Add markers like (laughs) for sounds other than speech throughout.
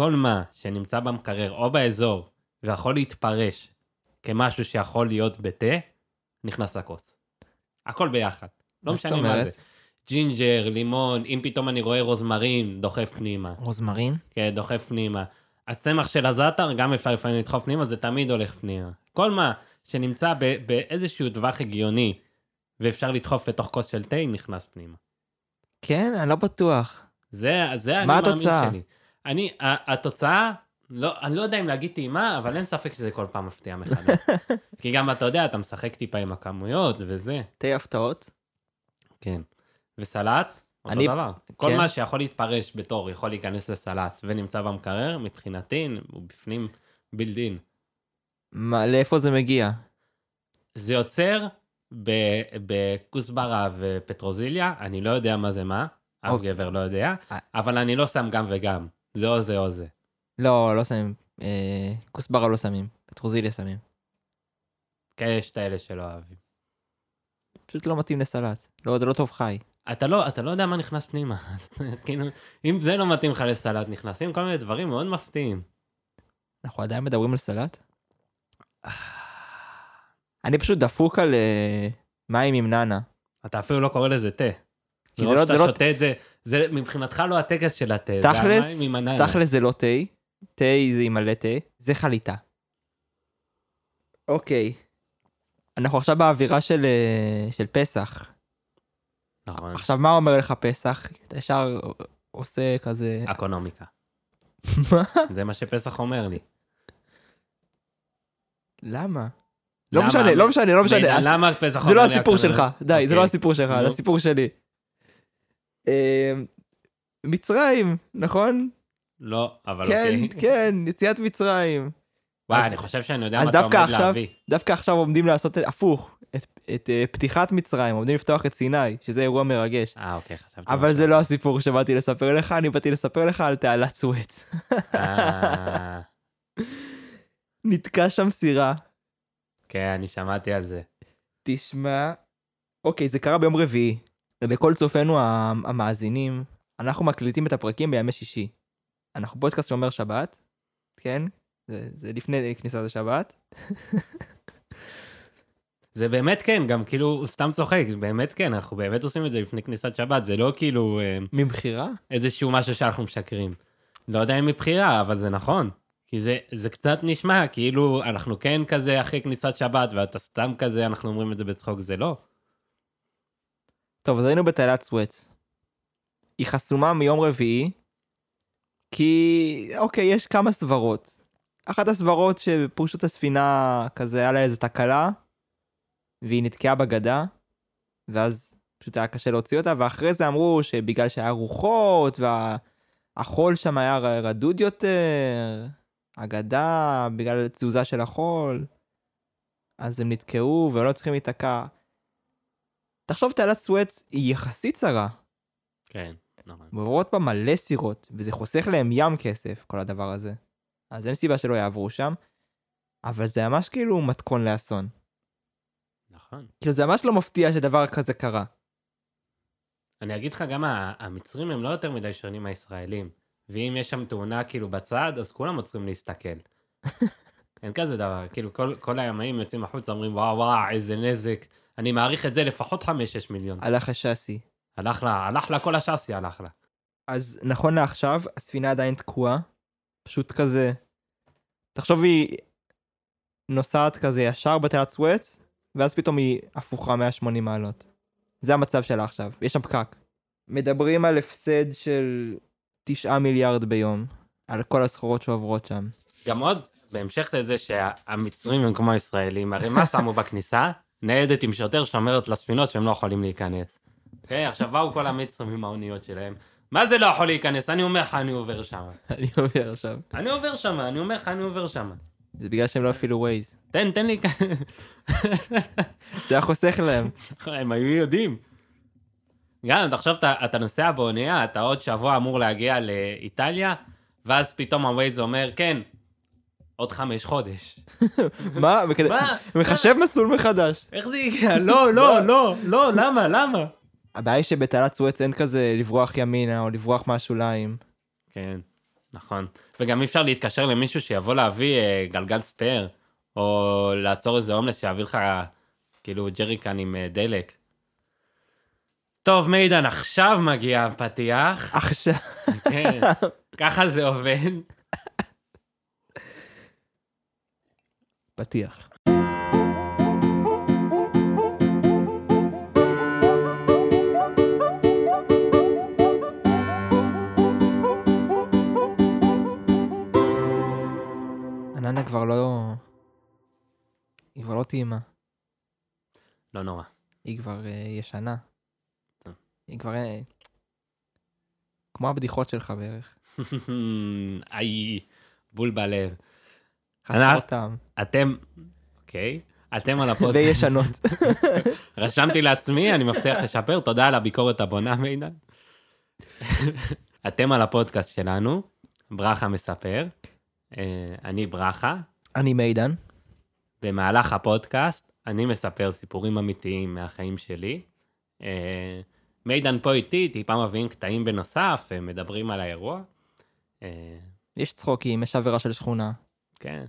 כל מה שנמצא במקרר או באזור ויכול להתפרש כמשהו שיכול להיות בתה, נכנס לכוס. הכל ביחד. לא מה משנה מה? זה. ג'ינג'ר, לימון, אם פתאום אני רואה רוזמרין, דוחף פנימה. רוזמרין? כן, דוחף פנימה. הצמח של הזאטר גם אפשר לפעמים לדחוף פנימה, זה תמיד הולך פנימה. כל מה שנמצא ב- באיזשהו טווח הגיוני ואפשר לדחוף לתוך כוס של תה, נכנס פנימה. כן, אני לא בטוח. זה, זה אני מה מאמין התוצאה? שלי. אני, התוצאה, לא, אני לא יודע אם להגיד טעימה, אבל אין ספק שזה כל פעם מפתיע מחדש. (laughs) כי גם אתה יודע, אתה משחק טיפה עם הכמויות וזה. תה הפתעות? כן. וסלט, אותו אני- דבר. כל כן. מה שיכול להתפרש בתור יכול להיכנס לסלט ונמצא במקרר, מבחינתי הוא בפנים בילדין. מה, לאיפה זה מגיע? זה יוצר בכוסברה ופטרוזיליה, אני לא יודע מה זה מה, אף אוקיי. גבר לא יודע, אה. אבל אני לא שם גם וגם. זה או זה או זה. לא, לא שמים. אה, כוסברה לא שמים. פטרוזיליה שמים. כן, יש את האלה שלא אוהבים. פשוט לא מתאים לסלט. לא, זה לא טוב חי. אתה לא, אתה לא יודע מה נכנס פנימה. (laughs) כאילו, אם זה לא מתאים לך לסלט, נכנסים כל מיני דברים מאוד מפתיעים. אנחנו עדיין מדברים על סלט? אני פשוט דפוק על אה, מים עם נאנה. אתה אפילו לא קורא לזה תה. כי זה לא- שאתה זה לא- שותה את זה, זה מבחינתך לא הטקס של התה, זה תכלס, המים עם הננה. תכל'ס זה לא תה. תה זה עם מלא תה. זה חליטה. אוקיי. אנחנו עכשיו באווירה של, אה, של פסח. נכון, עכשיו מה אומר לך פסח? אתה ישר עושה כזה... אקונומיקה. (laughs) מה? זה מה שפסח אומר לי. למה? לא? משנה, לא משנה, לא משנה. למה פסח זה לא אומר לי הסיפור אקונומיקה? שלך, די, זה לא אוקיי. הסיפור שלך, זה. הסיפור שלי. אה, מצרים, נכון? לא, אבל כן, אוקיי. כן, יציאת מצרים. וואי, אז- אני חושב שאני יודע אז מה אתה עומד עכשיו- להביא. דווקא עכשיו עומדים לעשות את- הפוך, את- את אה, פתיחת מצרים, עומדים לפתוח את סיני, שזה אירוע מרגש. אה, אוקיי, חשבתי. אבל משהו זה לא. הסיפור שבאתי לספר לך, אני באתי לספר לך על תעלת סואץ. אה, (laughs) נתקע שם סירה. כן, אני שמעתי על זה. תשמע, אוקיי, זה קרה ביום רביעי. לכל צופינו המאזינים, אנחנו מקליטים את הפרקים בימי שישי. אנחנו פודקאסט שומר שבת, כן? זה, זה לפני כניסת השבת. (laughs) זה באמת כן, גם כאילו, סתם צוחק, באמת כן, אנחנו באמת עושים את זה לפני כניסת שבת, זה לא כאילו אה, מבחירה? איזשהו משהו שאנחנו משקרים. לא יודע אם מבחירה, אבל זה נכון. כי זה, זה קצת נשמע כאילו אנחנו כן כזה אחרי כניסת שבת, ואתה סתם כזה, אנחנו אומרים את זה בצחוק, זה לא. טוב, אז היינו בתעלת סואץ. היא חסומה מיום רביעי, כי, אוקיי, יש כמה סברות. אחת הסברות שפשוט הספינה, כזה, היה לה איזה תקלה, והיא נתקעה בגדה, ואז פשוט היה קשה להוציא אותה, ואחרי זה אמרו שבגלל שהיה רוחות, והחול שם היה רדוד יותר, הגדה, בגלל התזוזה של החול, אז הם נתקעו ולא צריכים להיתקע. תחשוב, תעלת סואץ היא יחסית צרה, כן, נכון. ועוברות בה מלא סירות, וזה חוסך להם ים כסף, כל הדבר הזה. אז אין סיבה שלא יעברו שם, אבל זה ממש כאילו מתכון לאסון. נכון. כאילו זה ממש לא מפתיע שדבר כזה קרה. אני אגיד לך, גם המצרים הם לא יותר מדי שונים מהישראלים. ואם יש שם תאונה כאילו בצד, אז כולם עוצרים להסתכל. (laughs) אין כזה דבר, כאילו כל, כל הימאים יוצאים החוצה, אומרים וואו וואו, איזה נזק. אני מעריך את זה לפחות 5-6 מיליון. הלך השאסי. הלך לה, הלך לה כל השאסי, הלך לה. אז נכון לעכשיו, הספינה עדיין תקועה. פשוט כזה... תחשוב היא נוסעת כזה ישר בתעלת סואץ, ואז פתאום היא הפוכה 180 מעלות. זה המצב שלה עכשיו, יש שם פקק. מדברים על הפסד של 9 מיליארד ביום, על כל הסחורות שעוברות שם. גם עוד, בהמשך לזה שהמצרים הם כמו הישראלים, הרי מה שמו בכניסה? ניידת עם שוטר שאומרת לספינות שהם לא יכולים להיכנס. אוקיי, עכשיו באו כל המצרים עם האוניות שלהם. מה זה לא יכול להיכנס? אני אומר לך, אני עובר שם. (laughs) אני עובר עכשיו. אני עובר שם, אני אומר לך, אני עובר שם. זה בגלל שהם לא אפילו ווייז. תן, תן לי... (laughs) זה היה חוסך להם. (laughs) הם היו יודעים. גם, תחשוב, אתה, אתה נוסע באונייה, אתה עוד שבוע אמור להגיע לאיטליה, ואז פתאום הווייז אומר, כן, עוד חמש חודש. (laughs) מה? מחשב מסלול מחדש. איך זה הגיע? לא, לא, לא, לא, למה, למה? הבעיה היא שבתעלת סואץ אין כזה לברוח ימינה או לברוח מהשוליים. כן. נכון. וגם אי אפשר להתקשר למישהו שיבוא להביא אה, גלגל ספייר, או לעצור איזה הומלס שיביא לך כאילו ג'ריקן עם אה, דלק. טוב, מידן, עכשיו מגיע הפתיח. עכשיו, כן, ככה זה עובד. פתיח. עננה כבר לא... היא כבר לא טעימה, לא נורא. היא כבר אה, ישנה. טוב. היא כבר... אה, כמו הבדיחות שלך בערך. (laughs) איי, בול בלב. חסרות טעם. אתם, אוקיי, אתם על הפודקאסט. וישנות. (laughs) רשמתי לעצמי, אני מבטיח לשפר, תודה על הביקורת הבונה, מידן. אתם על הפודקאסט שלנו, ברכה מספר, אה, אני ברכה, אני מידן. במהלך הפודקאסט אני מספר סיפורים אמיתיים מהחיים שלי. אה, מידן פה איתי, טיפה מביאים קטעים בנוסף, אה, מדברים על האירוע. יש צחוקים, יש עבירה של שכונה. כן.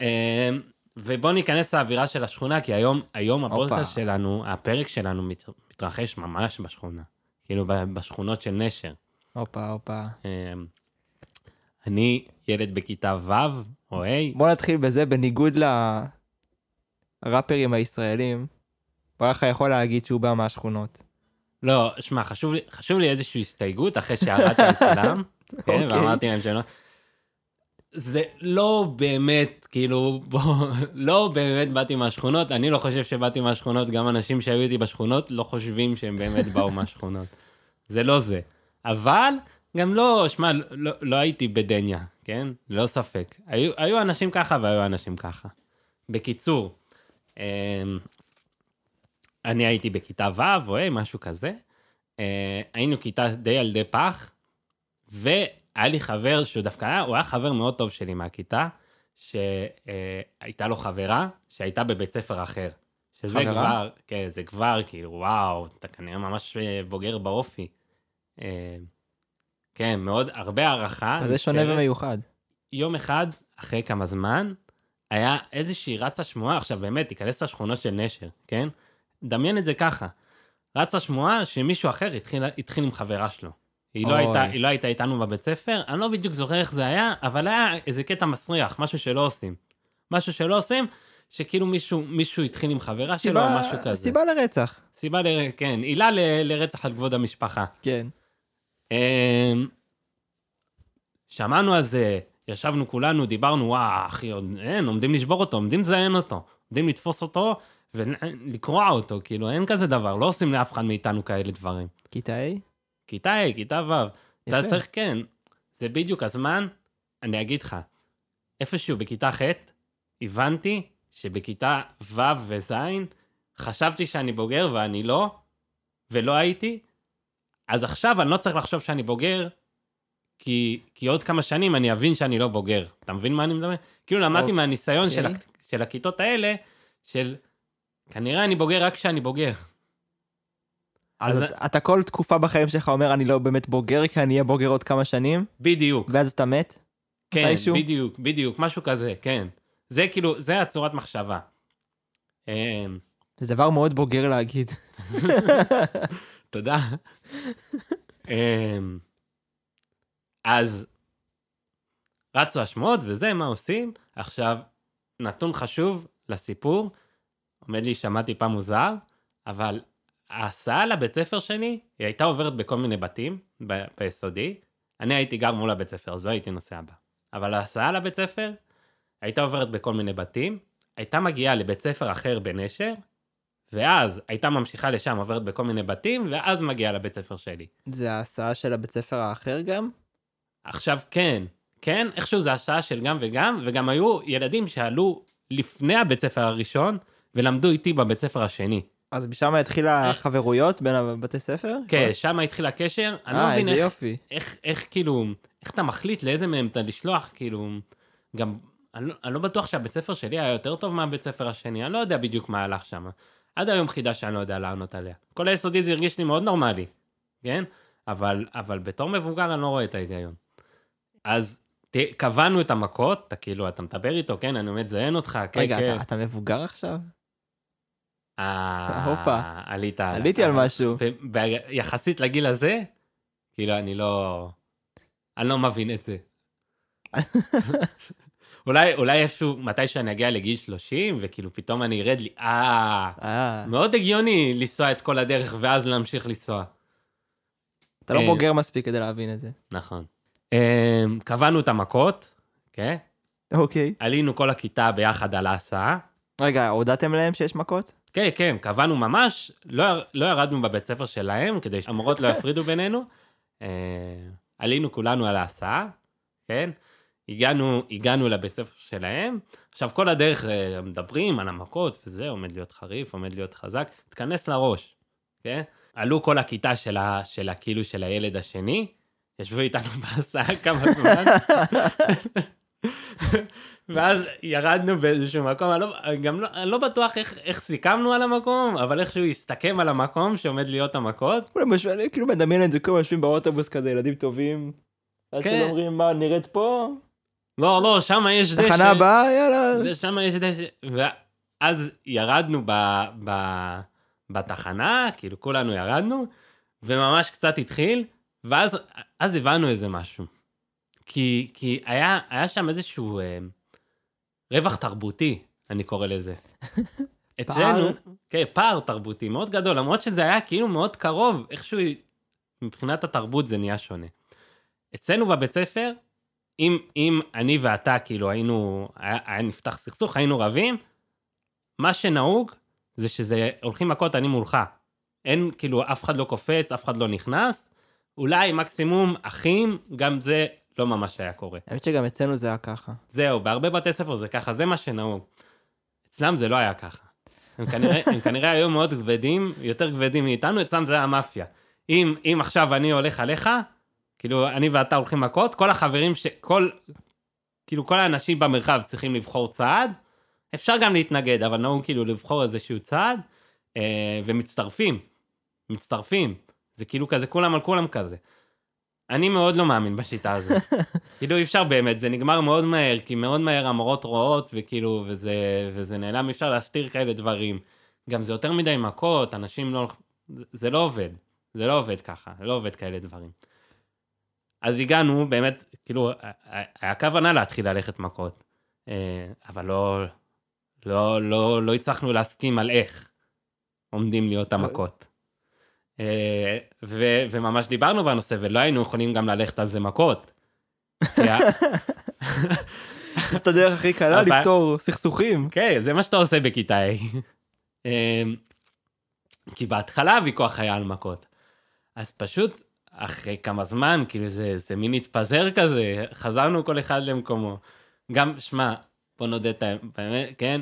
אה, ובוא ניכנס לאווירה של השכונה, כי היום, היום הפודקאסט שלנו, הפרק שלנו מת, מתרחש ממש בשכונה. כאילו בשכונות של נשר. הופה, הופה. אה, אני ילד בכיתה ו' או ה', בוא נתחיל בזה, בניגוד לראפרים הישראלים, ברכה יכול להגיד שהוא בא מהשכונות. לא, שמע, חשוב לי, חשוב לי איזושהי הסתייגות אחרי שהרדתי על כולם, (laughs) כן, אוקיי. ואמרתי להם שלא. זה לא באמת, כאילו, בוא, (laughs) לא באמת באתי מהשכונות, אני לא חושב שבאתי מהשכונות, גם אנשים שהיו איתי בשכונות לא חושבים שהם באמת באו (laughs) מהשכונות. זה לא זה. אבל גם לא, שמע, לא, לא הייתי בדניה, כן? ללא ספק. היו, היו אנשים ככה והיו אנשים ככה. בקיצור, אמ, אני הייתי בכיתה ו' או משהו כזה. אה, היינו כיתה די ילדי פח, והיה לי חבר שהוא דווקא היה, הוא היה חבר מאוד טוב שלי מהכיתה, שהייתה לו חברה שהייתה בבית ספר אחר. שזה חברה? כבר, כן, זה כבר כאילו, וואו, אתה כנראה ממש אה, בוגר באופי. אה, כן, מאוד, הרבה הערכה. אז זה שונה. ומיוחד. יום אחד, אחרי כמה זמן, היה איזושהי רצה שמועה, עכשיו באמת, תיכנס לשכונות של נשר, כן? דמיין את זה ככה. רצה שמועה שמישהו אחר התחיל, התחיל עם חברה שלו. היא לא. הייתה, היא לא הייתה איתנו בבית ספר, אני לא בדיוק זוכר איך זה היה, אבל היה איזה קטע מסריח, משהו שלא עושים. משהו שלא עושים, שכאילו מישהו, מישהו התחיל עם חברה שלו או משהו כזה. סיבה לרצח. סיבה, ל... כן, עילה ל... לרצח על כבוד המשפחה. כן. אמ, שמענו על זה, ישבנו כולנו, דיברנו, וואו, אחי, עוד אין, עומדים לשבור אותו, עומדים לזיין אותו, עומדים לתפוס אותו ולקרוע אותו, כאילו, אין כזה דבר, לא עושים לאף אחד מאיתנו כאלה דברים. כיתה A? כיתה ה', כיתה ו', אתה. צריך, כן, זה בדיוק הזמן, אני אגיד לך, איפשהו בכיתה ח', הבנתי שבכיתה ו' וז', חשבתי שאני בוגר ואני לא, ולא הייתי, אז עכשיו אני לא צריך לחשוב שאני בוגר, כי, כי עוד כמה שנים אני אבין שאני לא בוגר. אתה מבין מה אני מדבר? כאילו למדתי אוקיי. מהניסיון של, של הכיתות האלה, של כנראה אני בוגר רק כשאני בוגר. אז אז- אתה- אתה כל תקופה בחיים שלך אומר אני לא באמת בוגר כי אני אהיה בוגר עוד כמה שנים, בדיוק. ואז אתה מת? כן, מתישהו? בדיוק, בדיוק, משהו כזה, כן. זה כאילו, זה הצורת מחשבה. אמ, זה דבר מאוד בוגר להגיד. (laughs) תודה. אמ, אז רצו השמועות וזה, מה עושים? עכשיו, נתון חשוב לסיפור, עומד להישמע טיפה מוזר, אבל ההסעה לבית ספר שלי, היא הייתה עוברת בכל מיני בתים ב- ביסודי. אני הייתי גר מול הבית ספר, אז לא הייתי נוסע בה. אבל ההסעה לבית ספר הייתה עוברת בכל מיני בתים, הייתה מגיעה לבית ספר אחר בנשר, ואז הייתה ממשיכה לשם, עוברת בכל מיני בתים, ואז מגיעה לבית ספר שלי. זה ההסעה של הבית ספר האחר גם? עכשיו כן, כן, איכשהו זה השעה של גם וגם, וגם היו ילדים שעלו לפני הבית ספר הראשון, ולמדו איתי בבית ספר השני. אז משם התחילה החברויות בין הבתי ספר? כן, שם התחיל הקשר, אני לא אה, מבין איזה איך, יופי. איך, איך כאילו, איך אתה מחליט לאיזה מהם אתה לשלוח, כאילו, גם, אני לא, אני לא בטוח שהבית ספר שלי היה יותר טוב מהבית ספר השני, אני לא יודע בדיוק מה הלך שם. עד היום חידה שאני לא יודע לענות עליה. כל היסודי זה הרגיש לי מאוד נורמלי, כן? אבל, אבל בתור מבוגר אני לא רואה את ההיגיון. אז ת- קבענו את המכות, אתה כאילו, אתה מדבר איתו, כן, אני עומד לזיין אותך, כן, רגע, כן. אתה- אתה מבוגר עכשיו? הופה. עלית. עליתי על משהו. יחסית לגיל הזה, כאילו, אני לא... אני לא מבין את זה. (laughs) אולי, אולי איפשהו, מתי שאני אגיע לגיל 30, וכאילו פתאום אני ארד לי, אה, אה, מאוד הגיוני לנסוע את כל הדרך ואז להמשיך לנסוע. אתה לא אה, בוגר מספיק כדי להבין את זה. נכון. אמ, קבענו את המכות, כן? אוקיי. עלינו כל הכיתה ביחד על ההסעה. רגע, הודעתם להם שיש מכות? כן, כן, קבענו ממש, לא, לא ירדנו בבית ספר שלהם, כדי שהמורות לא יפרידו בינינו. אה, עלינו כולנו על ההסעה, כן? הגענו, הגענו לבית ספר שלהם. עכשיו, כל הדרך אה, מדברים על המכות וזה, עומד להיות חריף, עומד להיות חזק, תיכנס לראש, כן? עלו כל הכיתה של, ה, של ה, כאילו של הילד השני, ישבו איתנו בהסעה כמה זמן. (laughs) (laughs) ואז ירדנו באיזשהו מקום, אני לא, גם לא, אני לא בטוח איך, איך סיכמנו על המקום, אבל איכשהו הסתכם על המקום שעומד להיות המכות. אני כאילו מדמיין את זה, כולם יושבים באוטובוס כזה, ילדים טובים. ואז כן. אתם אומרים, מה, נרד פה? לא, לא, שם יש דשא. תחנה הבאה, יאללה. שם יש דשא. ואז ירדנו ב, ב, בתחנה, כאילו כולנו ירדנו, וממש קצת התחיל, ואז אז הבנו איזה משהו. כי, כי היה, היה שם איזשהו אה, רווח תרבותי, אני קורא לזה. (laughs) אצלנו, כן, פער תרבותי מאוד גדול, למרות שזה היה כאילו מאוד קרוב, איכשהו מבחינת התרבות זה נהיה שונה. אצלנו בבית ספר, אם, אם אני ואתה כאילו היינו, היה, היה נפתח סכסוך, היינו רבים, מה שנהוג זה שזה הולכים מכות אני מולך. אין, כאילו, אף אחד לא קופץ, אף אחד לא נכנס. אולי מקסימום אחים, גם זה לא ממש היה קורה. האמת שגם אצלנו זה היה ככה. זהו, בהרבה בתי ספר זה ככה, זה מה שנהוג. אצלם זה לא היה ככה. הם כנראה, הם כנראה היו מאוד כבדים, יותר כבדים מאיתנו, אצלם זה היה מאפיה. אם, אם עכשיו אני הולך עליך, כאילו, אני ואתה הולכים מכות, כל החברים, ש... כל, כאילו, כל האנשים במרחב צריכים לבחור צעד, אפשר גם להתנגד, אבל נהוג כאילו לבחור איזשהו צעד, אה, ומצטרפים, מצטרפים. זה כאילו כזה, כולם על כולם כזה. אני מאוד לא מאמין בשיטה הזאת. (laughs) כאילו אי אפשר באמת, זה נגמר מאוד מהר, כי מאוד מהר המורות רואות, וכאילו, וזה, וזה נעלם, אי אפשר להסתיר כאלה דברים. גם זה יותר מדי מכות, אנשים לא... זה- לא עובד, זה לא עובד ככה, לא עובד כאלה דברים. אז הגענו, באמת, כאילו, היה כוונה להתחיל ללכת מכות, אה, אבל לא, לא, לא, לא הצלחנו להסכים על איך עומדים להיות המכות. אה, ו- וממש דיברנו בנושא, ולא היינו יכולים גם ללכת על זה מכות. (laughs) זאת הדרך הכי קלה לפתור סכסוכים. כן, זה מה שאתה עושה בכיתה ה'. אמ, כי בהתחלה הוויכוח היה על מכות. אז פשוט, אחרי כמה זמן, כאילו זה, זה מין התפזר כזה, חזרנו כל אחד למקומו. גם, שמע, בוא נודה את האמת, כן?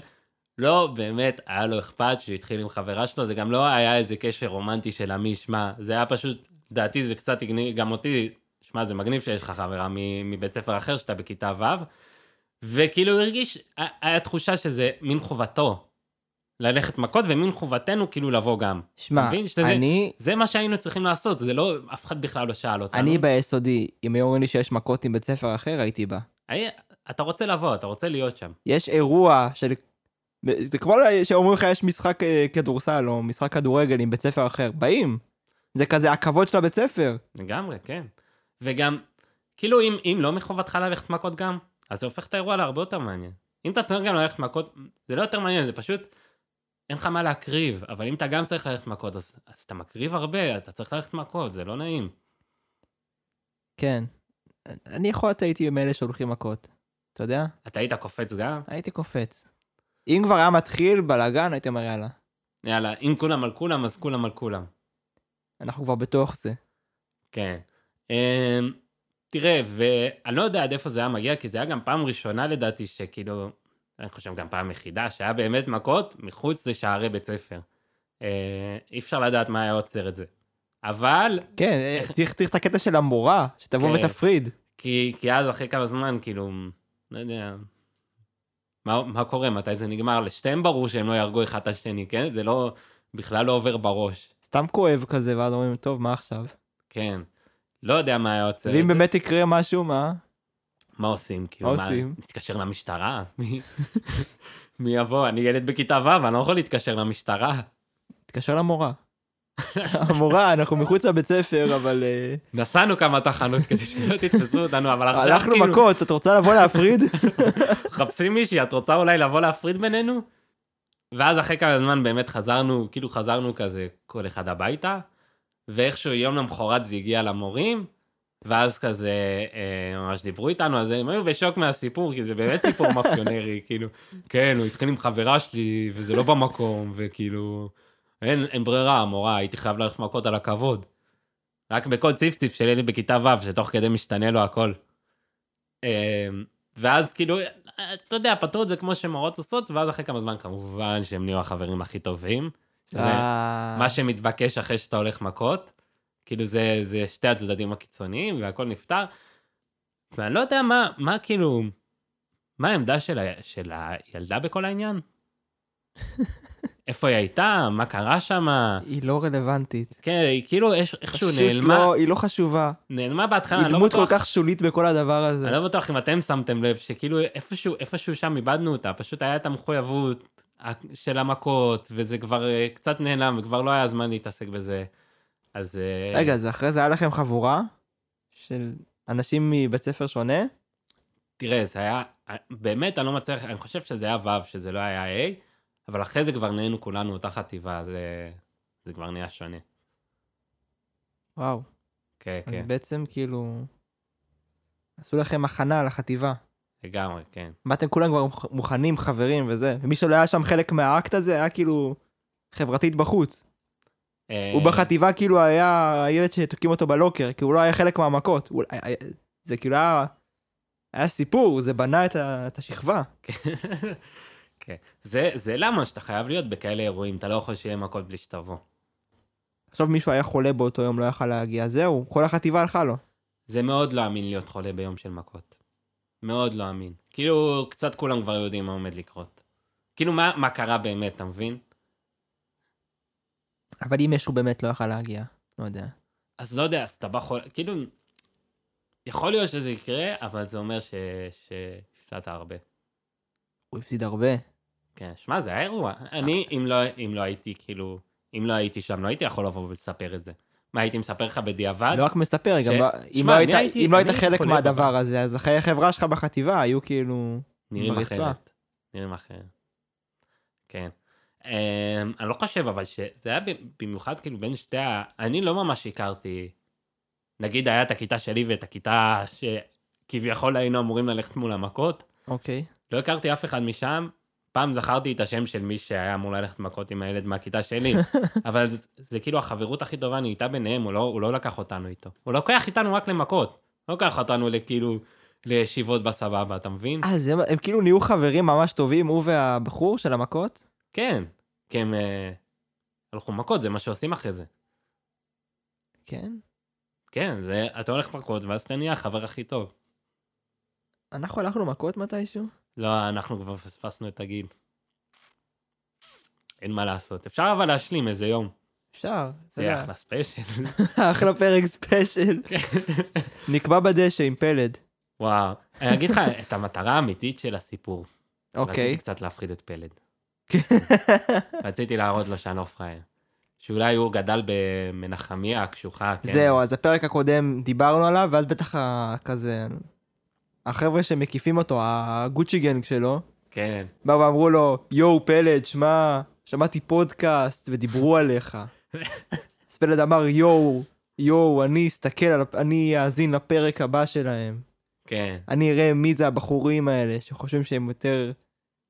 לא באמת היה לו אכפת שהוא התחיל עם חברה שלו, זה גם לא היה איזה קשר רומנטי של עמי, שמע, זה היה פשוט, דעתי זה קצת הגניב, גם אותי, שמע, זה מגניב שיש לך חברה מבית ספר אחר שאתה בכיתה ו', וכאילו הוא הרגיש, היה תחושה שזה מין חובתו ללכת מכות, ומין חובתנו כאילו לבוא גם. שמע, אני, זה מה שהיינו צריכים לעשות, זה לא, אף אחד בכלל לא שאל אותנו. אני ביסודי, אם היו אומרים לי שיש מכות עם בית ספר אחר, הייתי בא. אתה רוצה לבוא, אתה רוצה להיות שם. יש אירוע של... זה כמו שאומרים לך יש משחק אה, כדורסל או משחק כדורגל עם בית ספר אחר. באים. זה כזה הכבוד של הבית ספר. לגמרי, כן. וגם, כאילו אם, אם לא מחובתך ללכת מכות גם, אז זה הופך את האירוע להרבה יותר מעניין. אם אתה צריך גם ללכת מכות, זה לא יותר מעניין, זה פשוט, אין לך מה להקריב, אבל אם אתה גם צריך ללכת מכות, אז, אז אתה מקריב הרבה, אתה צריך ללכת מכות, זה לא נעים. כן. אני יכול להיות הייתי מאלה שהולכים מכות. אתה יודע? אתה היית קופץ גם? הייתי קופץ. אם כבר היה מתחיל בלאגן, הייתי אומר יאללה. יאללה, אם כולם על כולם, אז כולם על כולם. אנחנו כבר בתוך זה. כן. אמ, תראה, ואני לא יודע עד איפה זה היה מגיע, כי זה היה גם פעם ראשונה לדעתי, שכאילו, אני חושב גם פעם יחידה, שהיה באמת מכות מחוץ לשערי בית ספר. אה, אי אפשר לדעת מה היה עוצר את זה. אבל, כן, אה, צריך צריך את הקטע של המורה, שתבוא כן. ותפריד. כי, כי אז אחרי כמה זמן, כאילו, לא יודע, מה, מה קורה, מתי זה נגמר? לשתיהם ברור שהם לא יהרגו אחד את השני, כן? זה לא, בכלל לא עובר בראש. סתם כואב כזה, ואז אומרים, טוב, מה עכשיו? כן. לא יודע מה היה עוצר ואם. באמת יקרה משהו, מה? מה עושים? כאילו, מה עושים? נתקשר למשטרה? מי- מי יבוא? אני ילד בכיתה ו', אני לא יכול להתקשר למשטרה. תתקשר למורה. (laughs) המורה, אנחנו מחוץ לבית ספר, אבל אה, נסענו כמה תחנות כדי שלא תתפסו אותנו, אבל עכשיו הלכנו כאילו, מכות, את רוצה לבוא להפריד? (laughs) מחפשים מישהי, את רוצה אולי לבוא להפריד בינינו? ואז אחרי כמה זמן באמת חזרנו, כאילו חזרנו כזה כל אחד הביתה, ואיכשהו יום למחרת זה הגיע למורים, ואז כזה אה, ממש דיברו איתנו, אז הם היו בשוק מהסיפור, כי זה באמת סיפור (laughs) מאפיונרי, כאילו, כן, הוא התחיל עם חברה שלי, וזה לא במקום, וכאילו, אין, אין ברירה, המורה, הייתי חייב ללכת מכות על הכבוד. רק בכל ציפציף של ילד בכיתה ו', שתוך כדי משתנה לו הכל. אה, ואז כאילו, אתה יודע, פתרו את זה כמו שמורות עושות, ואז אחרי כמה זמן כמובן שהם נהיו החברים הכי טובים. שזה אה, מה שמתבקש אחרי שאתה הולך מכות. כאילו זה, זה שתי הצדדים הקיצוניים והכל נפתר. ואני לא יודע מה, מה כאילו, מה העמדה של, ה, של הילדה בכל העניין? (laughs) איפה היא הייתה? מה קרה שם? היא לא רלוונטית. כן, היא כאילו יש, איכשהו פשוט נעלמה, לא, היא לא חשובה. נעלמה בהתחלה, היא אני לא דמות כל בטוח כך שולית בכל הדבר הזה. אני לא בטוח אם אתם שמתם לב שכאילו איפשהו, איפשהו שם איבדנו אותה, פשוט היה את המחויבות של המכות, וזה כבר אה, קצת נעלם, וכבר לא היה זמן להתעסק בזה. אז... אה, רגע, אז אחרי זה היה לכם חבורה של אנשים מבית ספר שונה? תראה, זה היה, באמת, אני לא מצליח, אני חושב שזה היה ו', שזה לא היה A, אבל אחרי זה כבר נהיינו כולנו אותה חטיבה, זה, זה כבר נהיה שונה. וואו. כן, אז כן, בעצם כאילו... עשו לכם הכנה לחטיבה. לגמרי, כן. באתם כולם כבר מוכ- מוכנים, חברים וזה. ומי שלא היה שם חלק מהאקט הזה, היה כאילו חברתית בחוץ. אה, הוא בחטיבה כאילו היה הילד שתוקעים אותו בלוקר, כי הוא לא היה חלק מהמכות. הוא- היה- זה כאילו היה... היה סיפור, זה בנה את, ה... את השכבה. (laughs) כן. זה, זה למה שאתה חייב להיות בכאלה אירועים, אתה לא יכול שיהיה מכות בלי שתבוא. עכשיו מישהו היה חולה באותו יום, לא יכל להגיע, זהו, כל החטיבה הלכה לו. זה מאוד לא אמין להיות חולה ביום של מכות. מאוד לא אמין. כאילו, קצת כולם כבר יודעים מה עומד לקרות. כאילו, מה, מה קרה באמת, אתה מבין? אבל אם מישהו באמת לא יכל להגיע, לא יודע. אז לא יודע, אז אתה בא חולה, כאילו, יכול להיות שזה יקרה, אבל זה אומר ש... שהפסדת הרבה. הוא הפסיד הרבה. כן, שמע, זה היה אירוע. אני, אם לא, אם לא הייתי, כאילו, אם לא הייתי שם, לא הייתי יכול לבוא ולספר את זה. מה, הייתי מספר לך בדיעבד? לא רק מספר, גם ש- לא- אם שמע, לא היית- הייתי- אם לא היית חלק מהדבר. הזה, אז החיי החברה שלך בחטיבה היו כאילו... נראים ברצפה. אחרת. נראים אחרת. כן. Um, אני לא חושב, אבל שזה היה במיוחד כאילו בין שתי ה... אני לא ממש הכרתי... נגיד היה את הכיתה שלי ואת הכיתה שכביכול היינו אמורים ללכת מול המכות. אוקיי. לא הכרתי אף אחד משם. פעם זכרתי את השם של מי שהיה אמור ללכת מכות עם הילד מהכיתה שלי. (laughs) אבל זה, זה כאילו החברות הכי טובה נהייתה ביניהם, הוא לא, הוא לא לקח אותנו איתו. הוא לוקח איתנו רק למכות. לא לקח אותנו לכאילו לישיבות בסבבה, אתה מבין? אה, זה- הם כאילו נהיו חברים ממש טובים, הוא והבחור של המכות? כן, כי הם אה, הלכו מכות, זה מה שעושים אחרי זה. כן. כן, זה, אתה הולך מכות, ואז אתה נהיה החבר הכי טוב. אנחנו הלכנו מכות מתישהו? לא, אנחנו כבר פספסנו את הגיל. אין מה לעשות. אפשר אבל להשלים איזה יום. אפשר. זה. יהיה אחלה special. (laughs) אחלה פרק special. (laughs) נקבע בדשא עם פלד. וואו. אני אגיד לך את המטרה האמיתית של הסיפור. אוקיי. רציתי קצת להפחיד את פלד. (laughs) רציתי להראות לו שאני לא פראייר. שאולי הוא גדל במנחמיה הקשוחה, כן. זהו, אז הפרק הקודם דיברנו עליו, ואז בטח כזה... החבר'ה שמקיפים אותו, הגוצ'י גנג שלו, כן. באו ואמרו לו, יואו פלד, שמע, שמעתי פודקאסט ודיברו עליך. (laughs) אז פלד אמר, יואו, יואו, אני אסתכל על, אני אאזין לפרק הבא שלהם. כן. אני אראה מי זה הבחורים האלה שחושבים שהם יותר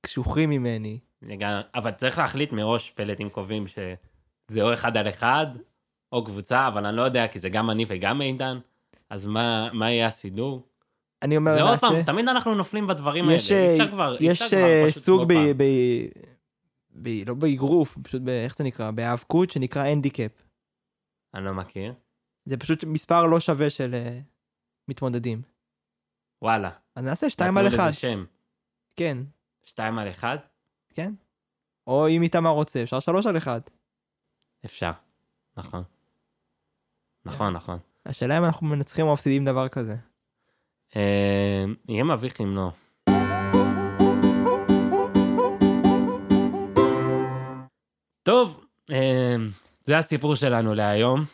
קשוחים ממני. לגמרי. אבל צריך להחליט מראש פלטים קובעים שזה או אחד על אחד, או קבוצה, אבל אני לא יודע, כי זה גם אני וגם מידן, אז מה, מה יהיה הסידור? אני אומר, זה עוד. פעם, תמיד אנחנו נופלים בדברים יש, האלה, אי אה, אפשר כבר, אי יש אפשר כבר אה, סוג כמו ב... ב... ב... לא באגרוף, פשוט ב... איך זה נקרא? בהיאבקות שנקרא הנדיקאפ. אני לא מכיר. זה פשוט מספר לא שווה של אה, מתמודדים. וואלה. אז נעשה שתיים על לזה אחד. שם. כן, שתיים על אחד? כן. או אם איתמר רוצה, אפשר שלוש על אחד. אפשר. נכון. נכון, נכון. השאלה אם אנחנו מנצחים או מפסידים דבר כזה. אה, יהיה מביך אם לא. טוב, אה, זה הסיפור שלנו להיום.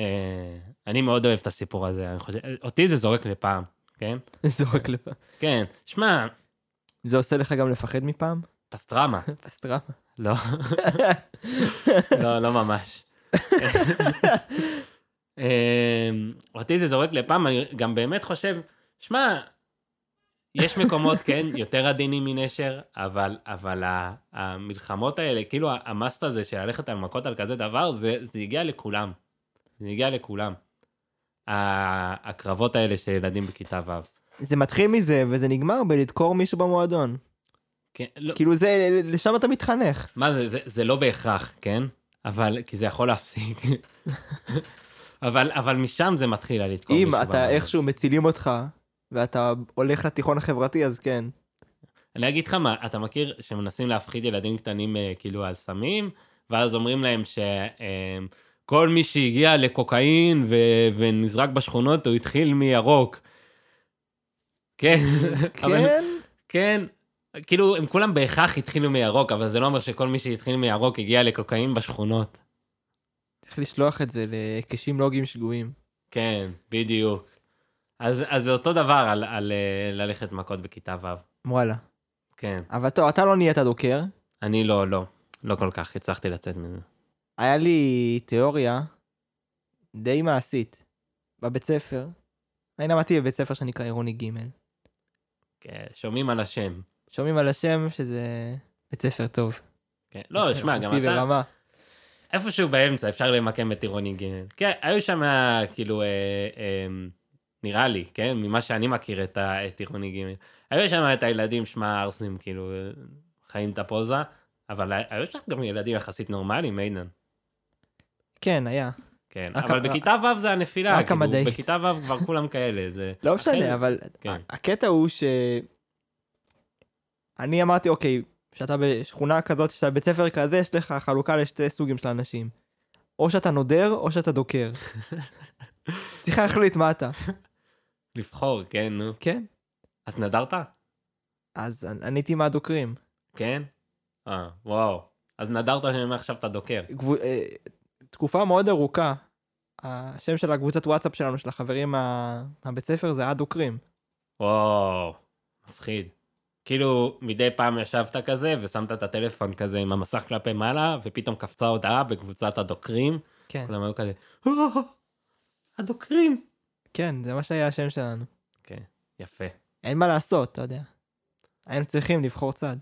אה, אני מאוד אוהב את הסיפור הזה, אני חושב, אותי זה זורק לפעם, כן? (laughs) זורק לפה. כן, שמע, זה עושה לך גם לפחד מפעם? פסטרמה. (laughs) פסטרמה. לא, (laughs) לא, לא ממש. אותי זה זורק לפעם, אני גם באמת חושב, שמע, יש מקומות, כן, יותר עדינים מנשר, אבל, אבל המלחמות האלה, כאילו המאסט הזה של ללכת על מכות על כזה דבר, זה, זה הגיע לכולם. זה הגיע לכולם. הקרבות האלה של ילדים בכיתה ו'. זה מתחיל מזה וזה נגמר בלדקור מישהו במועדון. כן, לא, כאילו זה, לשם אתה מתחנך. מה זה, זה, זה לא בהכרח, כן? אבל, כי זה יכול להפסיק. (laughs) אבל, אבל משם זה מתחיל על לתקוף אם מישהו אתה במועדון. איכשהו מצילים אותך ואתה הולך לתיכון החברתי אז כן. אני אגיד לך מה, אתה מכיר שמנסים להפחיד ילדים קטנים אה, כאילו על סמים, ואז אומרים להם שכל מי שהגיע לקוקאין ו- ונזרק בשכונות, הוא התחיל מירוק. כן, (laughs) כן? כן, כאילו הם כולם בהכרח התחילו מירוק, אבל זה לא אומר שכל מי שהתחיל מירוק הגיע לקוקאין בשכונות. צריך לשלוח את זה להיקשים לוגיים שגויים. כן, בדיוק. אז, אז זה אותו דבר על, על אה, ללכת מכות בכיתה ו'. וואלה. כן. אבל טוב, אתה לא נהיית דוקר. אני לא, לא, לא כל כך הצלחתי לצאת מזה. היה לי תיאוריה די מעשית בבית ספר. אני למדתי בבית ספר שנקרא עירוני ג'. כן, שומעים על השם. שומעים על השם שזה בית ספר טוב. כן. לא, שמע, גם אתה, ברמה. איפשהו באמצע אפשר למקם את עירוני ג'. כן, היו שם כאילו, אה, אה, נראה לי, כן, ממה שאני מכיר את, ה, את עירוני ג'. היו שם את הילדים, שמע, ערסים, כאילו, חיים את הפוזה, אבל היו שם גם ילדים יחסית נורמליים, איתן. כן, היה. כן, רק אבל בכיתה ו' זה הנפילה, רק כאילו, המדעית. בכיתה ו' כבר כולם כאלה, זה... (laughs) לא אחרי- משנה, אבל כן. הקטע הוא ש... אני אמרתי, אוקיי, כשאתה בשכונה כזאת, כשאתה בבית ספר כזה, יש לך חלוקה לשתי סוגים של אנשים. או שאתה נודר, או שאתה דוקר. (laughs) צריך להחליט מה אתה, לבחור, כן, נו. כן? אז נדרת? אז הייתי מהדוקרים. כן? אה, וואו. אז נדרת שאני אומר עכשיו אתה דוקר. גבו... אה, תקופה מאוד ארוכה, השם של הקבוצת וואטסאפ שלנו, של החברים מה... מהבית ספר, זה היה דוקרים. וואו, מפחיד. כאילו, מדי פעם ישבת כזה, ושמת את הטלפון כזה עם המסך כלפי מעלה, ופתאום קפצה הודעה בקבוצת הדוקרים. כן, כולם היו כזה, "אה, הדוקרים. כן, זה מה שהיה השם שלנו. כן, יפה, אין מה לעשות, אתה יודע. היינו צריכים לבחור צד.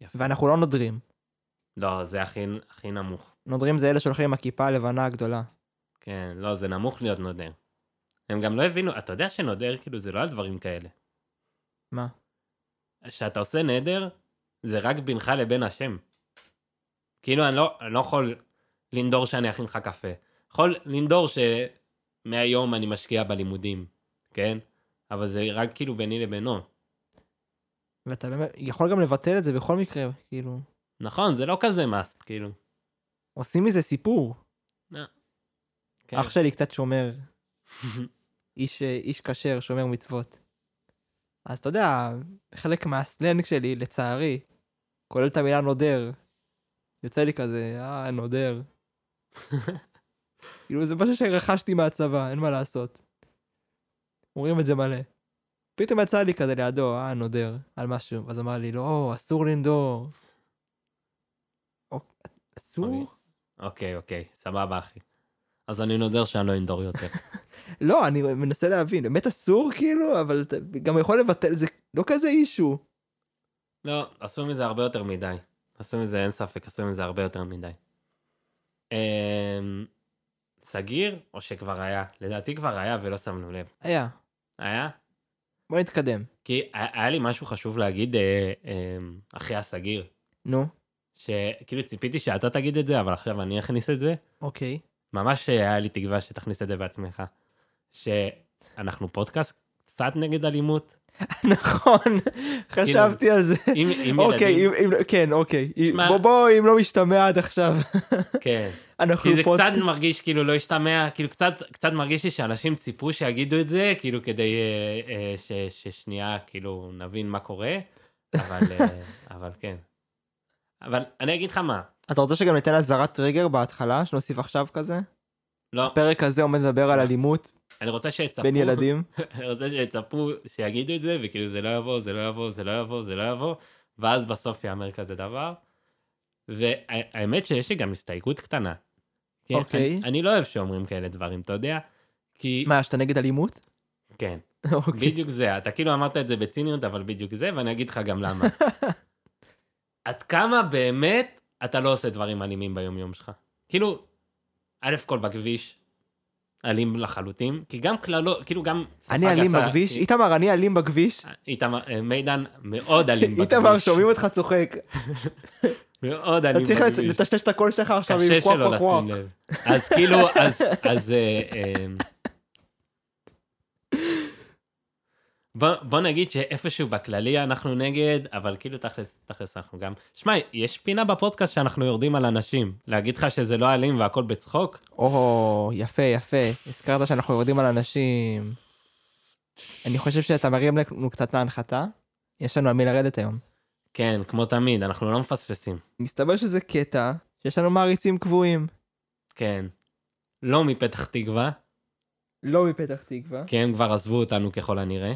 יפה. ואנחנו לא נודרים. לא, זה הכי, הכי נמוך. נודרים זה אלה שהולכים עם הכיפה הלבנה הגדולה. כן, לא, זה נמוך להיות נודר. הם גם לא הבינו, אתה יודע שנודר, כאילו, זה לא על דברים כאלה. מה? כשאתה עושה נדר, זה רק בינך לבין השם. כאילו, אני לא, אני לא יכול לנדור שאני אכין לך קפה. יכול לנדור שמהיום אני משקיע בלימודים, כן? אבל זה רק כאילו ביני לבינו. ואתה באמת יכול גם לבטל את זה בכל מקרה, כאילו. נכון, זה לא כזה מאסט, כאילו. עושים מזה סיפור. כן. אח שלי קצת שומר, (laughs) איש, איש כשר, שומר מצוות. אז אתה יודע, חלק מהסלנג שלי, לצערי, כולל את המילה נודר. יוצא לי כזה, אה, נודר. (laughs) כאילו זה משהו שרכשתי מהצבא, אין מה לעשות. אומרים את זה מלא. פתאום יצא לי כזה לידו, אה, נודר, על משהו. אז אמר לי, לא, אסור לנדור. "או- אסור? אוקיי, אוקיי, סבבה, אחי. אז אני נודר שאני לא אנדור יותר. (laughs) לא, אני מנסה להבין, באמת אסור כאילו, אבל אתה גם יכול לבטל, זה לא כזה אישו. לא, עשו מזה הרבה יותר מדי. עשו מזה, אין ספק, עשו מזה הרבה יותר מדי. סגיר, או שכבר היה? לדעתי כבר היה ולא שמנו לב. היה, היה? בוא נתקדם. כי היה לי משהו חשוב להגיד אה, אה, אחרי הסגיר. נו, שכאילו ציפיתי שאתה תגיד את זה, אבל עכשיו אני אכניס את זה. אוקיי. ממש היה לי תקווה שתכניס את זה בעצמך. שאנחנו פודקאסט קצת נגד אלימות. (laughs) נכון, חשבתי על זה. אם, אוקיי, ילדים... אם- כן, אוקיי. בוא, אם לא משתמע עד עכשיו. כן. אנחנו כי זה פודקאסט. קצת מרגיש כאילו לא השתמע, כאילו קצת, קצת מרגיש לי שאנשים ציפו שיגידו את זה, כאילו כדי אה, אה, ש, ששנייה כאילו נבין מה קורה, אבל, אה, (laughs) אבל כן. אבל אני אגיד לך מה, אתה רוצה שגם ניתן אזהרת טריגר בהתחלה, שנוסיף עכשיו כזה? לא, הפרק הזה עומד לדבר על אלימות אני רוצה שיצפו, בין ילדים. (laughs) אני רוצה שיצפו שיגידו את זה, וכאילו זה לא יבוא, זה לא יבוא, זה לא יבוא, זה לא יבוא, ואז בסוף יאמר כזה דבר. והאמת שיש לי גם הסתייגות קטנה. כי אוקיי. אני, אני לא אוהב שאומרים כאלה דברים, אתה יודע? כי... מה, שאתה נגד אלימות? כן. (laughs) אוקיי. בדיוק זה, אתה כאילו אמרת את זה בציניות, אבל בדיוק זה, ואני אגיד לך גם למה. (laughs) עד כמה באמת אתה לא עושה דברים אלימים ביום-יום שלך? כאילו, א' כל בכביש, אלים לחלוטין, כי גם כללות, כאילו גם... אני אלים גסה, בכביש? כי- איתמר, אני אלים בכביש? איתמר, אה, מידן מאוד אלים (laughs) בכביש. איתמר, שומעים אותך צוחק. מאוד אתה אלים צריך בכביש. לטשטש את הקול שלך עכשיו עם קוואק קוואק לב. אז כאילו, אז, אז, אה, אה, (laughs) בוא, בוא נגיד שאיפשהו בכללי אנחנו נגד, אבל כאילו תכלס, תכלס אנחנו גם... שמע, יש פינה בפודקאסט שאנחנו יורדים על אנשים. להגיד לך שזה לא אלים והכל בצחוק? או, יפה, יפה. הזכרת שאנחנו יורדים על אנשים. אני חושב שאתה מרים לנו קצת להנחתה. יש לנו על מי לרדת היום. כן, כמו תמיד, אנחנו לא מפספסים. מסתבר שזה קטע שיש לנו מעריצים קבועים. כן. לא מפתח תקווה, לא מפתח תקווה. כי הם כבר עזבו אותנו ככל הנראה.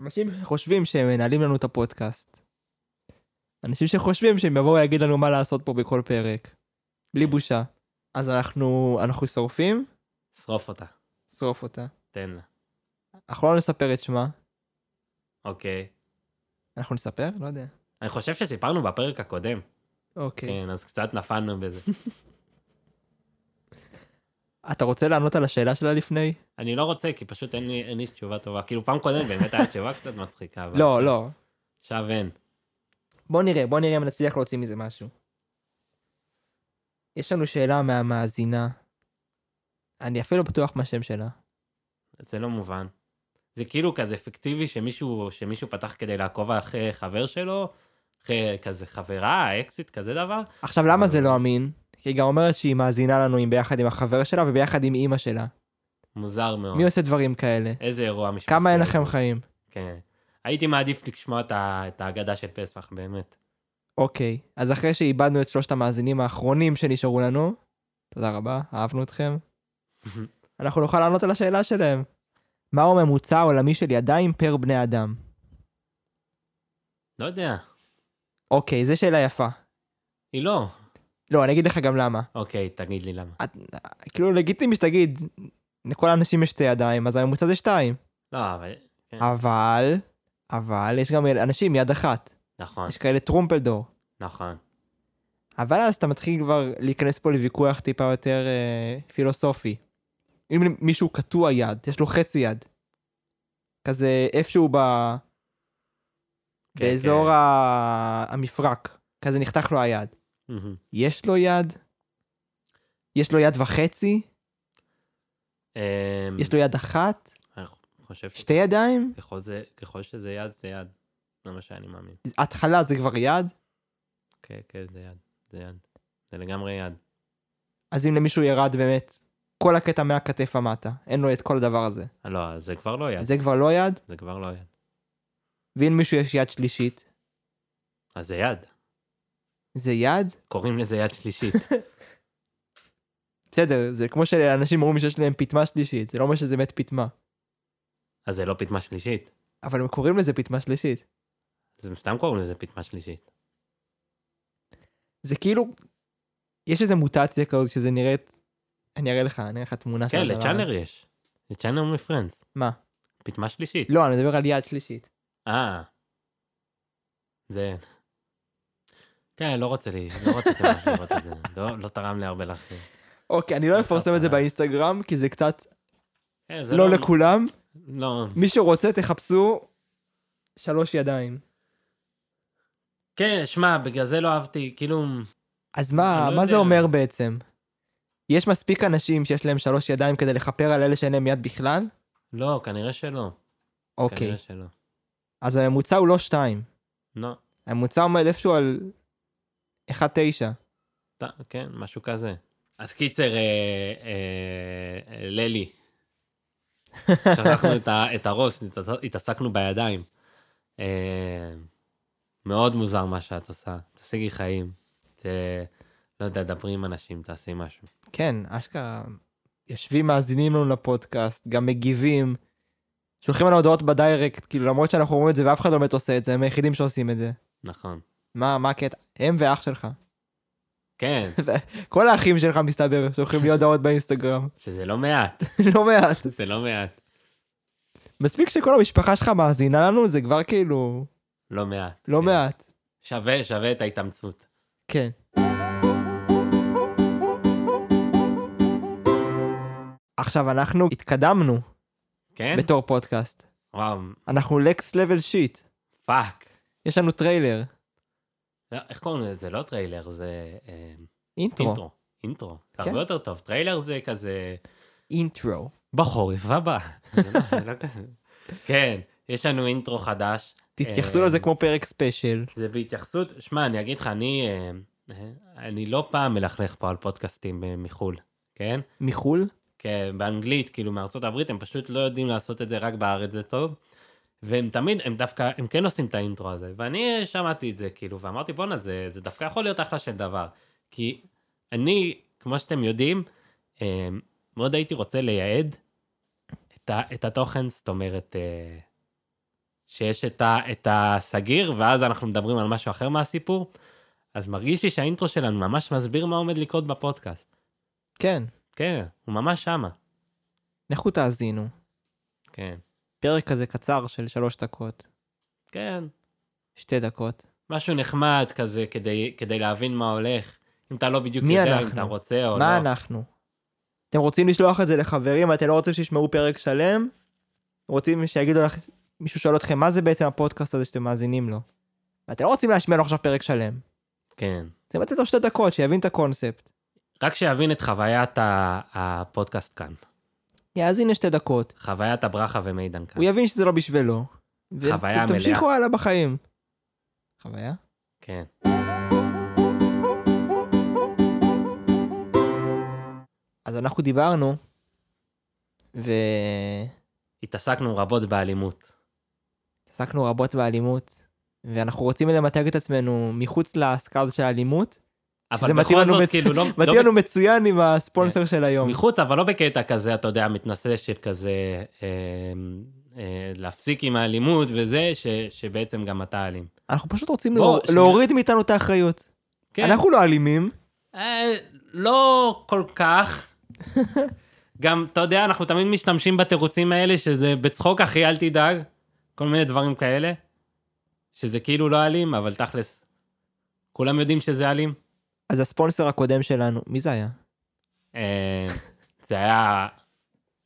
אנשים שחושבים שהם מנהלים לנו את הפודקאסט. אנשים שחושבים שהם יבואו להגיד לנו מה לעשות פה בכל פרק. בלי בושה. אז אנחנו, אנחנו שורפים, שרוף אותה, שרוף אותה. תן לה. אנחנו לא נספר את שמה. אוקיי. אנחנו נספר? לא יודע. אני חושב שסיפרנו בפרק הקודם. אוקיי. כן, אז קצת נפלנו בזה. (laughs) אתה רוצה לענות על השאלה שלה לפני? אני לא רוצה, כי פשוט אין לי, אין לי תשובה טובה. כאילו, פעם קודמת באמת הייתה תשובה קצת מצחיקה, אבל... לא, לא. עכשיו אין. בוא נראה, בוא נראה אם נצליח להוציא מזה משהו. יש לנו שאלה מהמאזינה. אני אפילו בטוח מה השם שלה. זה לא מובן. זה כאילו כזה פיקטיבי שמישהו, שמישהו פתח כדי לעקוב אחרי חבר שלו, אחרי כזה חברה, אקזיט, כזה דבר. עכשיו, למה זה לא אמין? כי היא גם אומרת שהיא מאזינה לנו עם ביחד עם החבר שלה וביחד עם אימא שלה. מוזר מאוד. מי עושה דברים כאלה? איזה אירוע משפחתי. כמה אין. לכם חיים? כן. הייתי מעדיף לשמוע. את ההגדה של פסח, באמת. אוקיי, אז אחרי שאיבדנו את שלושת המאזינים האחרונים שנשארו לנו, תודה רבה, אהבנו אתכם, (laughs) אנחנו נוכל לענות על השאלה שלהם. מהו הממוצע העולמי של ידיים per בני אדם? לא יודע. אוקיי, זו שאלה יפה. היא לא. לא, אני אגיד לך גם למה. אוקיי, תגיד לי למה. את, כאילו לגיטימי שתגיד, לכל האנשים יש שתי ידיים, אז הממוצע זה שתיים. לא, אבל... כן. אבל, אבל יש גם אנשים עם יד אחת. נכון, יש כאלה טרומפלדור. נכון. אבל אז אתה מתחיל כבר להיכנס פה לוויכוח טיפה יותר אה, פילוסופי. אם מישהו קטוע יד, יש לו חצי יד. כזה איפשהו ב... כן, באזור כן. ה... המפרק, כזה נחתך לו היד. מהמם. יש לו יד? יש לו יד וחצי? אמ, יש לו יד אחת? חושב שתי ידיים? שככל זה- ככל שזה יד, זה יד. זה מה שאני מאמין. התחלה זה כבר יד? כן, כן, זה יד. זה יד. זה לגמרי יד. אז אם למישהו ירד באמת כל הקטע מהכתף ומטה, אין לו את כל הדבר הזה. לא, זה כבר לא יד. זה כבר לא יד? זה כבר לא יד. ואם למישהו יש יד שלישית, אז זה יד. זה יד? קוראים לזה יד שלישית. (laughs) בסדר, זה כמו שאנשים אומרים שיש להם פטמה שלישית, זה לא אומר שזה באמת פטמה. אז זה לא פטמה שלישית. אבל הם קוראים לזה פטמה שלישית. אז הם סתם קוראים לזה פטמה שלישית. זה כאילו, יש איזה מוטציה כזאת שזה נראית, אני אראה לך, אני אראה לך תמונה כן, הדבר הזה. לצ'אנר יש. לצ'אנר מפרנדס. מה? פטמה שלישית. לא, אני מדבר על יד שלישית. אה. זה... כן, לא רוצה לי, לא ממש לראות את זה. לא, לא תרם לי הרבה להכין. אוקיי, אני לא לא אפרסם את זה. באינסטגרם, כי זה קצת כן, זה לא לכולם. לא. מי שרוצה, תחפשו שלוש ידיים. כן, שמע, בגלל זה לא אהבתי, כאילו... אז מה, לא מה זה. אומר בעצם? יש מספיק אנשים שיש להם שלוש ידיים כדי לכפר על אלה שאין להם יד בכלל? לא, כנראה שלא. אוקיי, כנראה שלא. אז הממוצע הוא לא שתיים. לא. הממוצע עומד איפשהו על 1.9. ת- כן, משהו כזה. אז קיצר, אה, אה, ללי. שכחנו את, ה, את הראש, הת- התעסקנו בידיים. אה, מאוד מוזר מה שאת עושה. תשיגי חיים. ת, לא יודע, דברי עם אנשים, תעשי משהו. כן, אשכרה, יושבים, מאזינים לנו לפודקאסט, גם מגיבים, שולחים לנו הודעות בדיירקט, כאילו למרות שאנחנו אומרים את זה ואף אחד לא באמת עושה את זה, הם היחידים שעושים את זה. נכון. מה, מה הקטע? הם ואח שלך. כן, (laughs) כל האחים שלך מסתבר שולחים לי הודעות באינסטגרם. שזה לא מעט. (laughs) לא מעט. זה לא מעט. מספיק שכל המשפחה שלך מאזינה לנו, זה כבר כאילו לא מעט. לא כן. מעט. שווה, שווה את ההתאמצות. כן. עכשיו אנחנו התקדמנו כן? בתור פודקאסט. וואו, אנחנו לקס level shit. Fuck. יש לנו טריילר, לא, איך קוראים לזה? זה לא טריילר, זה אה, Intro. Intro. Intro. זה כן. הרבה יותר טוב. טריילר זה כזה intro. בחורף הבא. כן, יש לנו intro חדש. תתייחסו אה, לזה כמו פרק special. זה בהתייחסות, שמע, אני אגיד לך, אני, אה, אני לא פעם מלכלך פה על פודקאסטים מחו"ל, כן? מחו"ל? כן, באנגלית, כאילו מארצות הברית, הם פשוט לא יודעים לעשות את זה, רק בארץ זה טוב. והם תמיד, הם דווקא, הם כן עושים את ה intro הזה. ואני שמעתי את זה, כאילו, ואמרתי, בואנה, זה, זה דווקא יכול להיות אחלה של דבר. כי אני, כמו שאתם יודעים, אה, מאוד הייתי רוצה לייעד את, ה, את התוכן, זאת אומרת, אה, שיש את, ה, את הסגיר, ואז אנחנו מדברים על משהו אחר מהסיפור. אז מרגיש לי שהאינטרו שלנו ממש מסביר מה עומד לקרות בפודקאסט. כן. כן, הוא ממש שמה. לכו תאזינו. כן. פרק כזה קצר של שלוש דקות, כן, שתי דקות. משהו נחמד כזה כדי, כדי להבין מה הולך. אם אתה לא בדיוק יודע אם אנחנו? אתה רוצה או מה לא. אנחנו? אתם רוצים לשלוח את זה לחברים ואתם לא רוצים שישמעו פרק שלם? רוצים שיגידו לך, מישהו שואל אתכם מה זה בעצם הפודקאסט הזה שאתם מאזינים לו? ואתם לא רוצים להשמיע לו עכשיו פרק שלם. כן. אתם לתת לו שתי דקות שיבין את הקונספט. רק שיבין את חוויית הפודקאסט כאן. יאזין לשתי דקות. חוויית הברכה ומידן כאן. הוא יבין שזה לא בשבילו. חוויה ות- תמשיכו הלאה בחיים. חוויה? כן. אז אנחנו דיברנו, ועסקנו התעסקנו רבות באלימות. רבות באלימות, ואנחנו רוצים למתג את עצמנו מחוץ להשכלה של האלימות. אבל בכל זאת, מצ- כאילו, לא... (laughs) לא מתאים לנו מצוין עם הספונסר של ב- היום. מחוץ, אבל לא בקטע כזה, אתה יודע, מתנשא של כזה, אה, אה, להפסיק עם האלימות וזה, ש, שבעצם גם אתה אלים. אנחנו פשוט רוצים בוא, להור- שנייה. להוריד מאיתנו את האחריות. כן. אנחנו לא אלימים. אה, לא כל כך. (laughs) גם, אתה יודע, אנחנו תמיד משתמשים בתירוצים האלה, שזה בצחוק, אחי, אל תדאג. כל מיני דברים כאלה. שזה כאילו לא אלים, אבל תכלס, כולם יודעים שזה אלים. אז הספונסר הקודם שלנו, מי זה היה? אה, זה היה...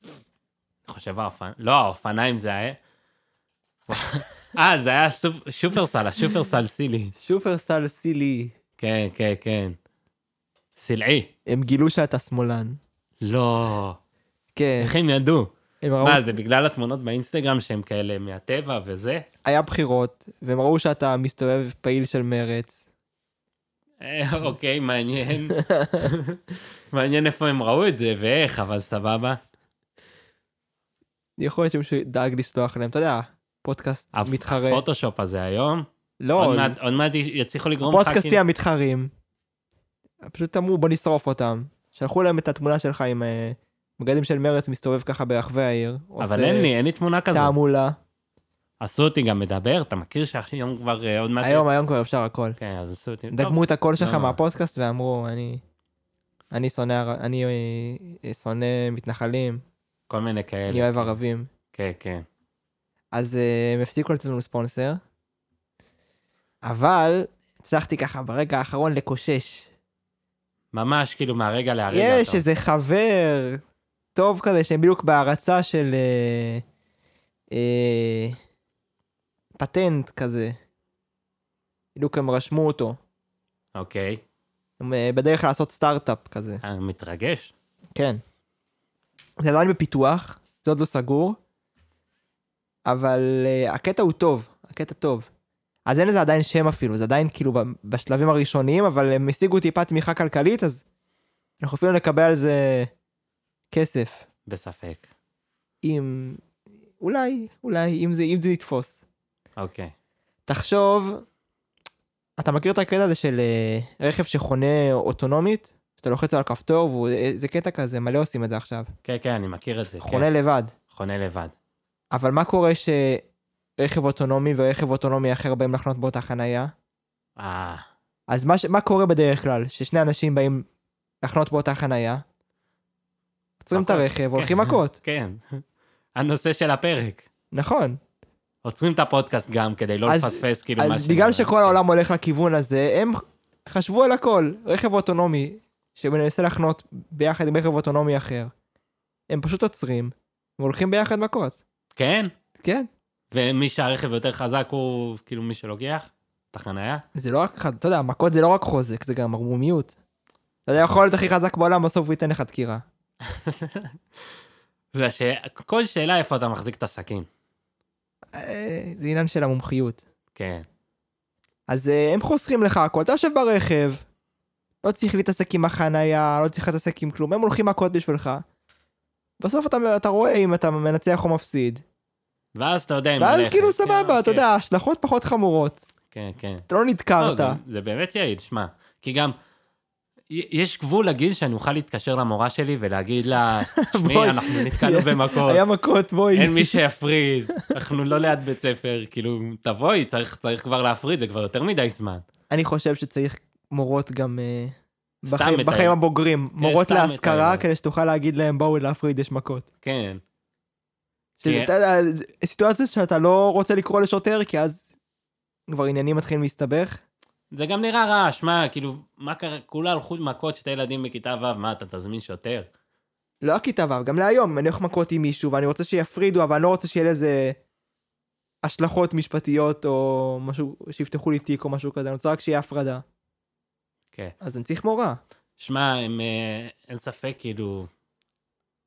אני חושב האופניים, לא, האופניים זה היה... אה, זה היה שופ- שופרסל, השופרסל סילי. שופרסל סילי. כן, כן, כן. סלעי. הם גילו שאתה שמאלן. לא. כן. איך הם ידעו? הם ראו, מה, זה בגלל התמונות באינסטגרם שהם כאלה מהטבע וזה? היה בחירות, והם ראו שאתה מסתובב פעיל של מרץ. אה, אוקיי, מעניין. מעניין איפה הם ראו את זה ואיך, אבל סבבה. יכול להיות שמישהו דאג לשלוח להם, אתה יודע, פודקאסט מתחרה. הפוטושופ הזה היום, לא, עוד מעט- עוד מעט יצליחו לגרום לך הפודקאסטים המתחרים. פשוט אמרו בוא נשרוף אותם. שלחו להם את התמונה שלך עם אה, בגדים של מרץ מסתובב ככה ברחבי העיר. אבל אין לי, אין לי תמונה כזאת. תעמולה. עשו אותי גם מדבר, אתה מכיר שהיום כבר אה, עוד מעט... היום היום כבר אפשר הכל. כן, אז עשו אותי... דגמו את הקול שלך לא. מהפודקאסט ואמרו אני אני שונא אני אה, אה, שונא מתנחלים כל מיני כאלה. אני אוהב ערבים. כן, כן. אז אה, הם הפסיקו לתת לנו ספונסר. אבל הצלחתי ככה ברגע האחרון לקושש. ממש כאילו מהרגע להרגע. יש אתה- איזה חבר טוב כזה שהם בדיוק בהרצה של אה, אה, פטנט כזה. בדיוק הם רשמו אותו. אוקיי. הם אה, בדרך לעשות סטארט-אפ כזה. אה, מתרגש. כן. זה עדיין בפיתוח, זה עוד לא סגור, אבל uh, הקטע הוא טוב, הקטע טוב. אז אין לזה עדיין שם אפילו, זה עדיין כאילו בשלבים הראשוניים, אבל הם השיגו טיפה תמיכה כלכלית, אז אנחנו אפילו נקבל על זה כסף. בספק. אם... אולי, אולי, אם זה, אם זה יתפוס. אוקיי. תחשוב, אתה מכיר את הקטע הזה של אה, רכב שחונה אוטונומית? שאתה לוחץ על הכפתור, וזה קטע כזה, מלא עושים את זה עכשיו. כן, כן, אני מכיר את זה. חונה כן. לבד. חונה לבד. אבל מה קורה שרכב אוטונומי ורכב אוטונומי אחר באים לחנות באותה חנייה? אה, אז מה, ש... מה קורה בדרך כלל? ששני אנשים באים לחנות באותה חנייה, עוצרים את. הרכב, הולכים כן. מכות. כן. (laughs) הנושא של הפרק. נכון. עוצרים את הפודקאסט גם כדי לא אז- לפספס כאילו מה אז ש- בגלל שכל העולם הולך לכיוון הזה, הם חשבו על הכל. רכב אוטונומי שמנסה לחנות ביחד עם רכב אוטונומי אחר. הם פשוט עוצרים והולכים ביחד מכות. כן? כן. ומי שהרכב יותר חזק הוא כאילו מי שלוקח את החנייה? זה לא רק, אתה יודע, מכות זה לא רק חוזק, זה גם ערמומיות. אתה יודע, יכול להיות הכי חזק בעולם, בסוף הוא ייתן לך דקירה. (laughs) זה הש... כל שאלה איפה אתה מחזיק את הסכין. אה, זה עניין של המומחיות. כן. אז אה, הם חוסכים לך הכל, אתה יושב ברכב, לא צריך להתעסק עם החנייה, לא צריך להתעסק עם כלום, הם הולכים מכות בשבילך. בסוף אתה, אתה רואה אם אתה מנצח או מפסיד. ואז אתה יודע אם... ואז הולך, כאילו כן, סבבה, אתה כן, יודע, השלכות פחות חמורות. כן, כן. אתה לא לא, נדקרת. זה, זה באמת יעיל, שמע. כי גם, יש גבול לגיל שאני אוכל להתקשר למורה שלי ולהגיד לה. (laughs) שמעי, אנחנו נתקענו (laughs) במכות, היה מכות, בואי. אין מי שיפריד, אנחנו לא ליד בית ספר, כאילו, תבואי, צריך, צריך כבר להפריד, זה כבר יותר מדי זמן. אני חושב שצריך מורות גם אה, בחיים, בחיים הבוגרים. מורות סתם את להשכרה, כדי שתוכל להגיד להם, בואו להפריד, יש מכות. כן. יודע, סיטואציות שאתה לא רוצה לקרוא לשוטר, כי אז כבר עניינים מתחילים להסתבך. זה גם נראה רע, שמע, כאילו, מה קרה, כולה הלכו מכות שתי ילדים בכיתה ו', מה, אתה תזמין שוטר? לא הכיתה ו', גם להיום, אני הולך מכות עם מישהו ואני רוצה שיפרידו, אבל אני לא רוצה שיהיה לזה השלכות משפטיות או משהו, שיפתחו לי תיק או משהו כזה, אני רוצה רק שיהיה הפרדה. כן. אז אני צריך מורה. שמע, הם, אה, אין ספק, כאילו,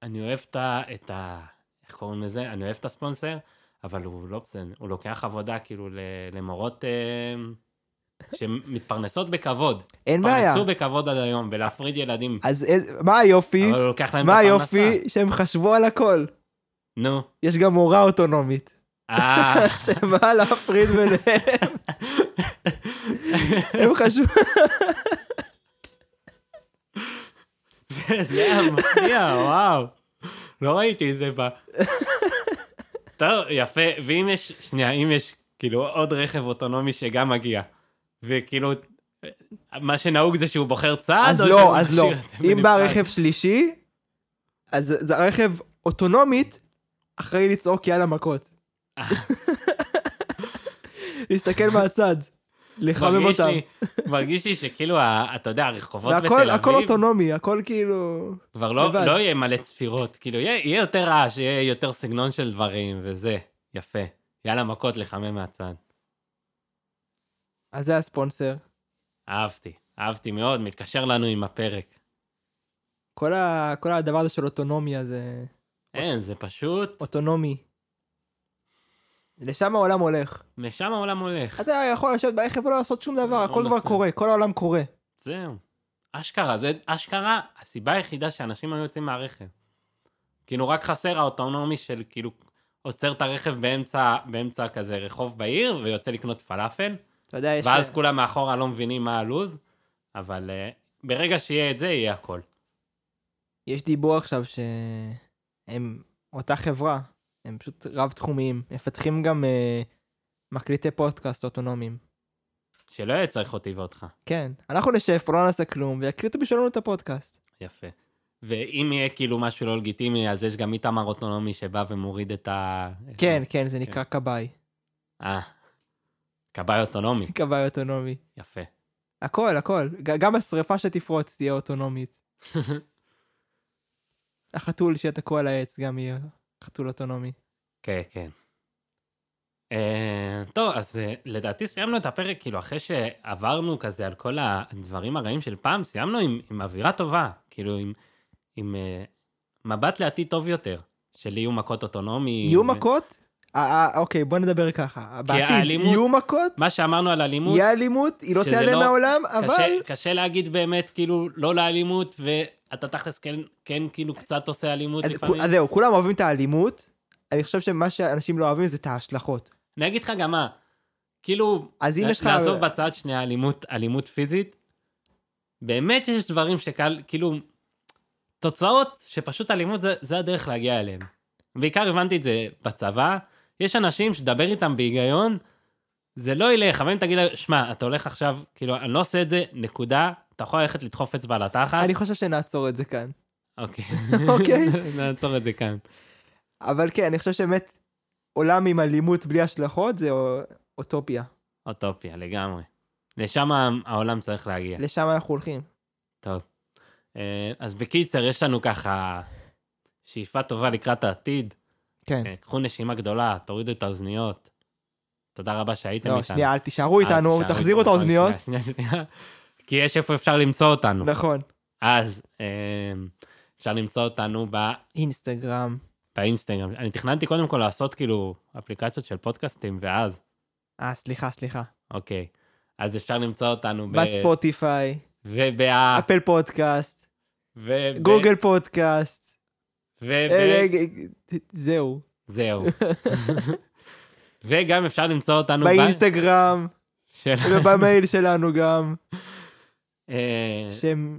אני אוהב את ה... את ה... איך קוראים לזה? אני אוהב את הספונסר, אבל הוא לא בסדר, הוא לוקח עבודה כאילו למורות אה, שמתפרנסות בכבוד. אין בעיה. פרנסו בכבוד עד היום, ולהפריד ילדים. אז איז- מה היופי? אבל הוא לוקח להם את מה. היופי? שהם חשבו על הכל. נו. יש גם מורה אוטונומית, אה, (laughs) שבאה להפריד ביניהם. (laughs) הם חשבו... זה היה מפתיע, וואו. לא ראיתי את זה ב... (laughs) טוב, יפה, ואם יש, שנייה, אם יש כאילו עוד רכב אוטונומי שגם מגיע, וכאילו, מה שנהוג זה שהוא בוחר צעד, אז לא, אז לא. אם בא? רכב שלישי, אז זה רכב אוטונומית, אחראי לצעוק יאללה מכות. (laughs) להסתכל מהצד. לחמם אותם. מרגיש לי שכאילו, אתה יודע, הרחובות בתל אביב, הכל אוטונומי, הכל כאילו... כבר לא. לא יהיה מלא צפירות, כאילו, יהיה, יהיה יותר רעש, יהיה יותר סגנון של דברים, וזה, יפה. יאללה, מכות לחמם מהצד. אז זה הספונסר. אהבתי, אהבתי מאוד, מתקשר לנו עם הפרק. כל, ה... כל הדבר הזה של אוטונומיה זה אין, זה פשוט, אוטונומי. לשם העולם הולך. לשם העולם הולך. אתה יכול לשבת ברכב ולא לעשות שום דבר, לא הכל כבר נעשה. קורה, כל העולם קורה. זהו. אשכרה, זה אשכרה הסיבה היחידה שאנשים היו יוצאים מהרכב. כאילו, רק חסר האוטונומי של כאילו, עוצר את הרכב באמצע, באמצע כזה רחוב בעיר, ויוצא לקנות פלאפל, אתה יודע, יש... ואז כולם מאחורה לא מבינים מה הלו"ז, אבל uh, ברגע שיהיה את זה, יהיה הכל. יש דיבור עכשיו שהם אותה חברה, הם פשוט רב-תחומיים, מפתחים גם אה, מקליטי פודקאסט אוטונומיים. שלא יהיה צריך אותי ואותך. כן, אנחנו נשב פה, לא נעשה כלום, ויקליטו בשבילנו את הפודקאסט. יפה. ואם יהיה כאילו משהו לא לגיטימי, אז יש גם איתמר אוטונומי שבא ומוריד את ה... כן, כן, זה נקרא כבאי. אה, כבאי אוטונומי, (laughs) כבאי אוטונומי. יפה. הכל, הכל. גם השריפה שתפרוץ תהיה אוטונומית. (laughs) החתול שיהיה תקוע על העץ גם יהיה חתול אוטונומי. כן, כן. Uh, טוב, אז uh, לדעתי סיימנו את הפרק, כאילו, אחרי שעברנו כזה על כל הדברים הרעים של פעם, סיימנו עם, עם אווירה טובה, כאילו, עם, עם uh, מבט לעתיד טוב יותר, של יהיו מכות אוטונומי. יהיו ו- מכות, אוקיי, בוא נדבר ככה. בעתיד האלימות- יהיו מכות, מה שאמרנו על אלימות, יהיה אלימות, היא לא תיעלם לא- מהעולם, קשה, אבל... קשה להגיד באמת, כאילו, לא לאלימות, ואתה תכלס כן, כן כאילו קצת עושה אלימות אז לפעמים. אז זהו, כולם אוהבים את האלימות, אני חושב שמה שאנשים לא אוהבים זה את ההשלכות. אני אגיד לך גם מה, כאילו, אז אם יש לך... נעזוב בצד שנייה אלימות, אלימות פיזית, באמת יש דברים שקל, כאילו, תוצאות שפשוט אלימות זה, זה הדרך להגיע אליהם. בעיקר הבנתי את זה בצבא, יש אנשים שדבר איתם בהיגיון, זה לא ילך, אבל אם תגיד להם, שמע, אתה הולך עכשיו, כאילו, אני לא עושה את זה, נקודה, אתה יכול ללכת לדחוף אצבע לתחת. אני חושב שנעצור את זה כאן. אוקיי. אוקיי. (laughs) נעצור את זה כאן. אבל כן, אני חושב שבאמת עולם עם אלימות בלי השלכות זה אוטופיה. אוטופיה, לגמרי. לשם העולם צריך להגיע. לשם אנחנו הולכים. טוב. אה, אז בקיצר, יש לנו ככה שאיפה טובה לקראת העתיד. כן. אה, קחו נשימה גדולה, תורידו את האוזניות. תודה רבה שהייתם לא, איתנו. שנייה, אל תישארו איתנו, תחזירו את. האוזניות. שנייה, שנייה, שנייה. כי יש איפה אפשר למצוא אותנו. נכון. אז אה, אפשר למצוא אותנו ב- אינסטגרם. באינסטגרם. אני תכננתי קודם כל לעשות כאילו אפליקציות של פודקאסטים, ואז, אה, סליחה, סליחה. אוקיי. אז אפשר למצוא אותנו ב... בספוטיפיי, ובא... אפל פודקאסט, וב- גוגל פודקאסט. וב- אה, רגע, זהו. זהו. (laughs) וגם אפשר למצוא אותנו באינסטגרם. ובמייל שלנו גם. אה, שם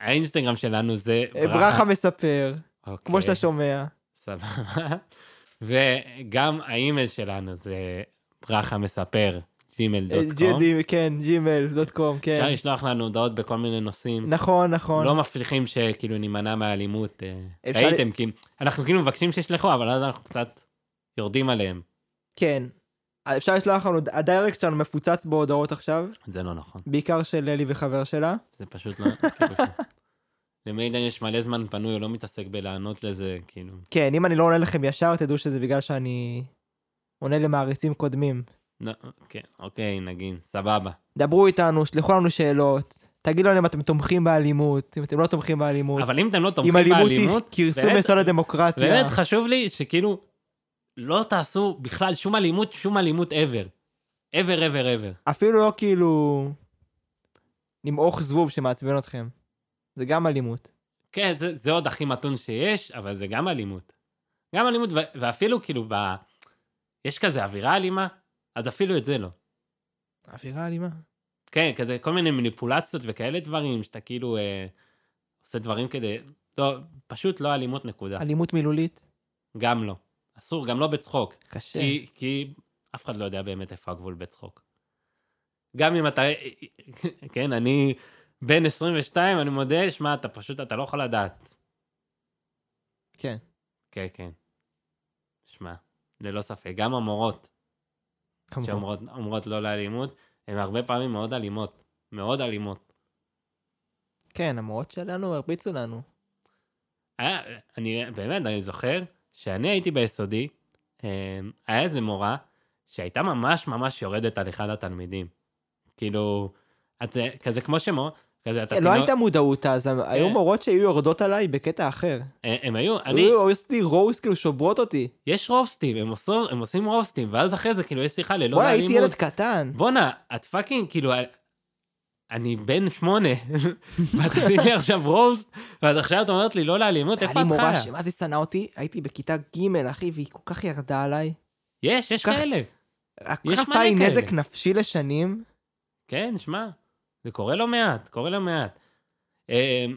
האינסטגרם שלנו זה אה, ברכה מספר, אוקיי, כמו שאתה שומע. סבבה. (laughs) וגם האימייל שלנו זה ברכה מספר, gmail.com. אה, ג'די, כן, Gmail, dot com, אפשר כן. לשלוח לנו הודעות בכל מיני נושאים. נכון, נכון. לא מבטיחים שכאילו נימנע מהאלימות. אה, אפשר- ראיתם, כי אנחנו כאילו מבקשים שישלחו, אבל אז אנחנו קצת יורדים עליהם. כן. אפשר לשלוח לנו, ה direct שלנו מפוצץ בהודעות עכשיו, זה לא נכון. בעיקר של אלי וחבר שלה. זה פשוט לא... כאילו, (laughs) למעידן יש מלא זמן פנוי, הוא לא מתעסק בלענות לזה, כאילו. כן, אם אני לא עונה לכם ישר, תדעו שזה בגלל שאני עונה למעריצים קודמים. לא, כן, אוקיי, נגיד, סבבה. דברו איתנו, שלחו לנו שאלות, תגידו לנו אם אתם תומכים באלימות, אם אתם לא תומכים באלימות. אבל אם אתם לא אם תומכים אלימות היא באלימות, כרסום יסוד הדמוקרטיה. באמת חשוב לי שכאילו, לא תעשו בכלל שום אלימות, שום אלימות ever. ever, ever, ever. אפילו לא כאילו למעוך זבוב שמעצבן אתכם. זה גם אלימות. כן, זה, זה עוד הכי מתון שיש, אבל זה גם אלימות. גם אלימות, ואפילו כאילו, ב... יש כזה אווירה אלימה, אז אפילו את זה לא. אווירה אלימה. כן, כזה כל מיני מניפולציות וכאלה דברים, שאתה כאילו אה, עושה דברים כדי... לא, פשוט לא אלימות נקודה. אלימות מילולית. גם לא. אסור, גם לא בצחוק. קשה. כי, כי אף אחד לא יודע באמת איפה הגבול בצחוק. גם אם אתה, (laughs) כן, אני בן 22, אני מודה, שמע, אתה פשוט, אתה לא יכול לדעת. כן. כן, כן. שמע, ללא ספק. גם המורות כמובן. שאומרות אומרות לא לאלימות, הן הרבה פעמים מאוד אלימות. מאוד אלימות. כן, המורות שלנו הרביצו לנו. היה, אני, באמת, אני זוכר שאני הייתי ביסודי, אה, היה איזה מורה שהייתה ממש ממש יורדת על אחד התלמידים. כאילו, את כזה כמו שמו, כזה אתה... כן, לא תינוק- הייתה מודעות אז, היו מורות שהיו יורדות עליי בקטע אחר. אה, הם היו, אני, היו עושות לי roast כאילו שוברות אותי. יש רוסטים, הם, עושים, עושים רוסטים, ואז אחרי זה כאילו יש שיחה ללא וואי, הייתי. ילד קטן. בואנה, את fucking, כאילו, אני בן שמונה, (laughs) ואת עשית לי עכשיו רוסט, ואת עכשיו את אומרת לי לא לאלימות, היה איפה לי את מורה חיה? שמה זה שנאה אותי, הייתי בכיתה ג' אחי, והיא כל כך ירדה עליי. יש, יש כאלה. כל כך עשתה לי נזק. נפשי לשנים. כן, שמע, זה קורה לא מעט, קורה לא מעט. אני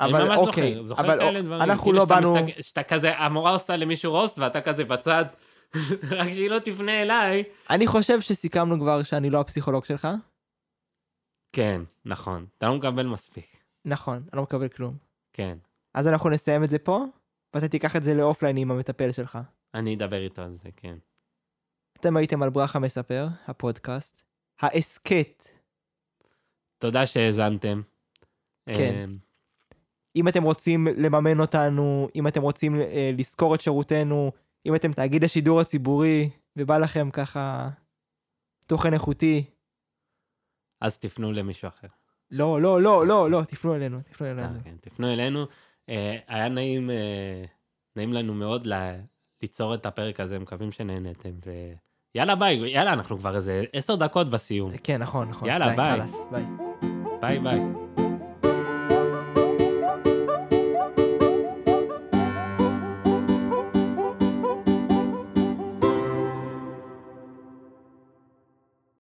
אבל אוקיי, זוכר, זוכר אבל כאלה דברים. אנחנו כאילו לא באנו... מסתכל- שאתה כזה, המורה עושה למישהו רוסט ואתה כזה בצד, (laughs) רק שהיא לא תפנה אליי. אני חושב שסיכמנו כבר שאני לא הפסיכולוג שלך. כן, נכון, אתה לא מקבל מספיק. נכון, אני לא מקבל כלום. כן, אז אנחנו נסיים את זה פה, ואתה תיקח את זה לאופליין עם המטפל שלך. אני אדבר איתו על זה, כן. אתם הייתם על ברכה מספר, הפודקאסט. ההסכת. תודה שהאזנתם. כן. אה, אם אתם רוצים לממן אותנו, אם אתם רוצים אה, לשכור את שירותנו, אם אתם תאגיד השידור הציבורי, ובא לכם ככה תוכן איכותי, אז תפנו למישהו אחר. לא, לא, לא, לא, לא, תפנו אלינו, תפנו אלינו. אה, כן, תפנו אלינו. אה, היה נעים, אה, נעים לנו מאוד ל- נקצור את הפרק הזה, מקווים שנהנתם, ויאללה ביי, יאללה, אנחנו כבר איזה עשר דקות בסיום. כן, נכון, נכון. יאללה, די, ביי. חלאס, ביי. ביי ביי.